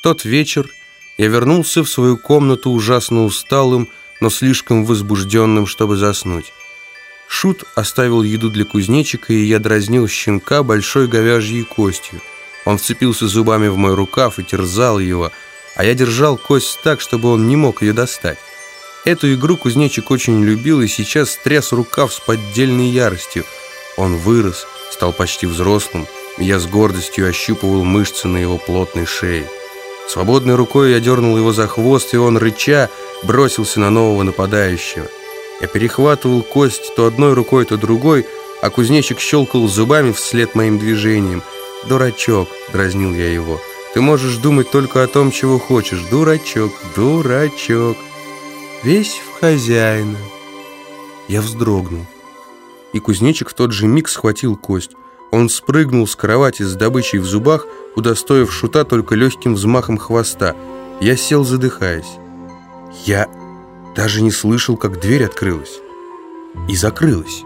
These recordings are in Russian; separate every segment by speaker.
Speaker 1: Тот вечер я вернулся в свою комнату ужасно усталым, но слишком возбужденным, чтобы заснуть. Шут оставил еду для кузнечика, и я дразнил щенка большой говяжьей костью. Он вцепился зубами в мой рукав и терзал его, а я держал кость так, чтобы он не мог ее достать. Эту игру кузнечик очень любил и сейчас тряс рукав с поддельной яростью. Он вырос, стал почти взрослым, и я с гордостью ощупывал мышцы на его плотной шее. Свободной рукой я дернул его за хвост, и он, рыча, бросился на нового нападающего. Я перехватывал кость то одной рукой, то другой, а кузнечик щелкал зубами вслед моим движениям. «Дурачок!» — дразнил я его. «Ты можешь думать только о том, чего хочешь. Дурачок! Дурачок!» «Весь в хозяина!» Я вздрогнул. И кузнечик в тот же миг схватил кость. Он спрыгнул с кровати с добычей в зубах, удостоив шута только легким взмахом хвоста. Я сел, задыхаясь. Я даже не слышал, как дверь открылась и закрылась.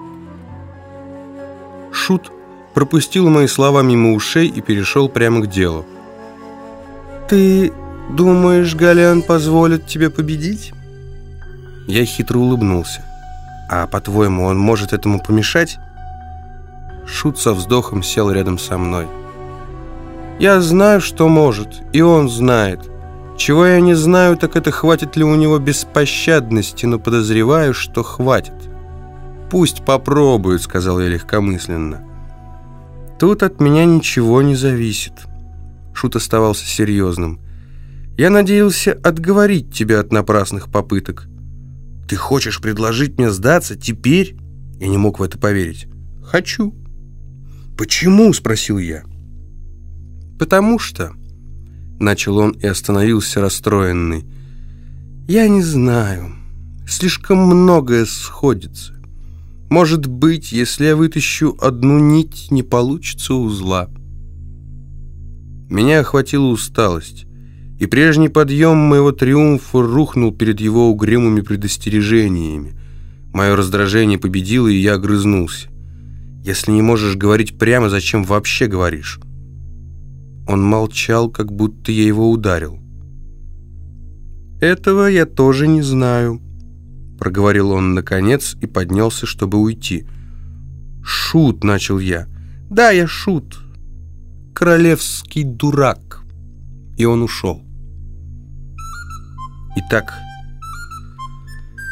Speaker 1: Шут пропустил мои слова мимо ушей и перешел прямо к делу. «Ты думаешь, Галян позволит тебе победить?» Я хитро улыбнулся. «А по-твоему, он может этому помешать?» Шут со вздохом сел рядом со мной. «Я знаю, что может, и он знает. Чего я не знаю, так это хватит ли у него беспощадности, но подозреваю, что хватит. «Пусть попробуют», — сказал я легкомысленно. «Тут от меня ничего не зависит». Шут оставался серьезным. «Я надеялся отговорить тебя от напрасных попыток». «Ты хочешь предложить мне сдаться теперь?» Я не мог в это поверить. «Хочу». «Почему?» — спросил я. «Потому что...» Начал он и остановился расстроенный. «Я не знаю. Слишком многое сходится. Может быть, если я вытащу одну нить, не получится узла». Меня охватила усталость, и прежний подъем моего триумфа рухнул перед его угрюмыми предостережениями. Мое раздражение победило, и я огрызнулся. «Если не можешь говорить прямо, зачем вообще говоришь?» Он молчал, как будто я его ударил. «Этого я тоже не знаю», — проговорил он наконец и поднялся, чтобы уйти. «Шут», — начал я. «Да, я шут. Королевский дурак». И он ушел. Итак,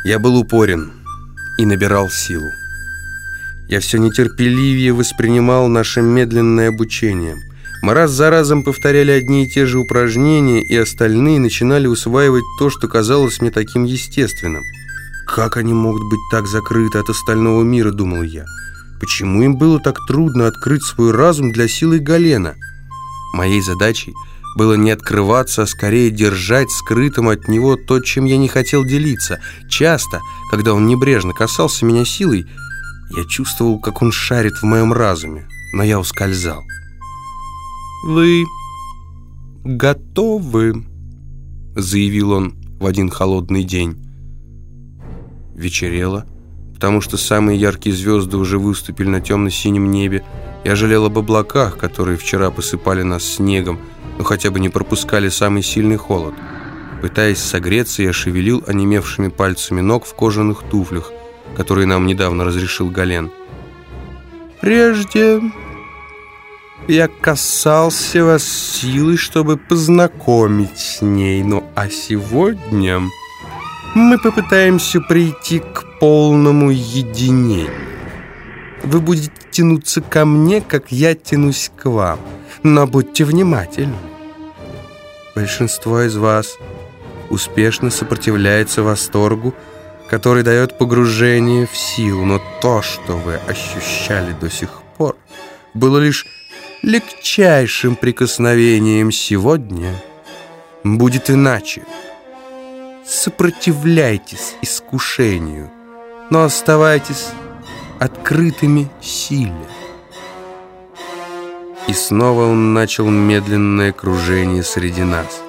Speaker 1: я был упорен и набирал силу. Я все нетерпеливее воспринимал наше медленное обучение — мы раз за разом повторяли одни и те же упражнения, и остальные начинали усваивать то, что казалось мне таким естественным. «Как они могут быть так закрыты от остального мира?» – думал я. «Почему им было так трудно открыть свой разум для силы Галена?» Моей задачей было не открываться, а скорее держать скрытым от него то, чем я не хотел делиться. Часто, когда он небрежно касался меня силой, я чувствовал, как он шарит в моем разуме, но я ускользал. «Вы готовы?» заявил он в один холодный день. Вечерело, потому что самые яркие звезды уже выступили на темно-синем небе. Я жалел об облаках, которые вчера посыпали нас снегом, но хотя бы не пропускали самый сильный холод. Пытаясь согреться, я шевелил онемевшими пальцами ног в кожаных туфлях, которые нам недавно разрешил Гален. «Прежде я касался вас силой, чтобы познакомить с ней. Ну а сегодня мы попытаемся прийти к полному единению. Вы будете тянуться ко мне, как я тянусь к вам. Но будьте внимательны. Большинство из вас успешно сопротивляется восторгу, который дает погружение в силу, но то, что вы ощущали до сих пор, было лишь легчайшим прикосновением сегодня будет иначе. Сопротивляйтесь искушению, но оставайтесь открытыми силе. И снова он начал медленное кружение среди нас.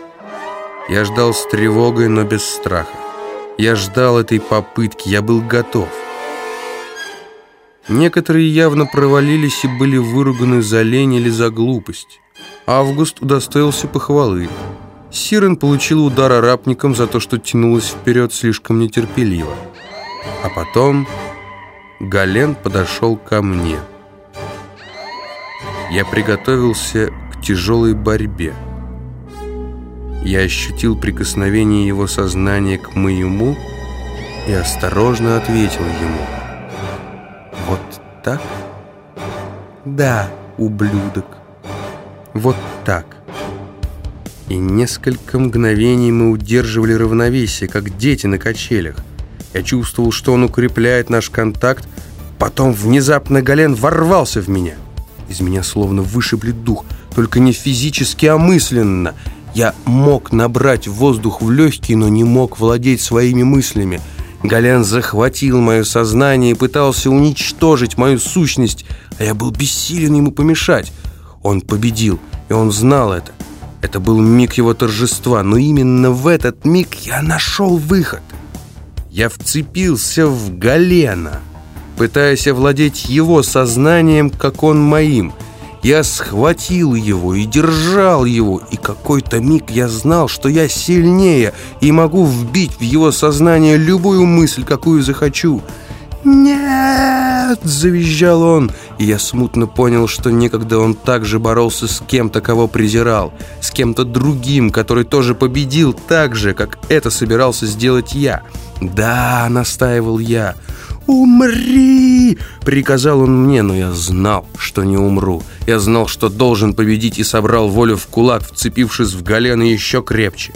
Speaker 1: Я ждал с тревогой, но без страха. Я ждал этой попытки, я был готов. Некоторые явно провалились и были выруганы за лень или за глупость. Август удостоился похвалы. Сирен получил удар арапником за то, что тянулась вперед слишком нетерпеливо. А потом Гален подошел ко мне. Я приготовился к тяжелой борьбе. Я ощутил прикосновение его сознания к моему и осторожно ответил ему. «Вот так?» «Да, ублюдок, вот так». И несколько мгновений мы удерживали равновесие, как дети на качелях. Я чувствовал, что он укрепляет наш контакт, потом внезапно Гален ворвался в меня. Из меня словно вышибли дух, только не физически, а мысленно. Я мог набрать воздух в легкие, но не мог владеть своими мыслями. Гален захватил мое сознание и пытался уничтожить мою сущность, а я был бессилен ему помешать. Он победил, и он знал это. Это был миг его торжества, но именно в этот миг я нашел выход. Я вцепился в Галена, пытаясь овладеть его сознанием, как он моим. Я схватил его и держал его, и какой-то миг я знал, что я сильнее и могу вбить в его сознание любую мысль, какую захочу. «Нет!» — завизжал он, и я смутно понял, что некогда он также боролся с кем-то, кого презирал, с кем-то другим, который тоже победил так же, как это собирался сделать я. «Да!» — настаивал я. «Умри!» — приказал он мне, но я знал, что не умру. Я знал, что должен победить и собрал волю в кулак, вцепившись в Галена еще крепче.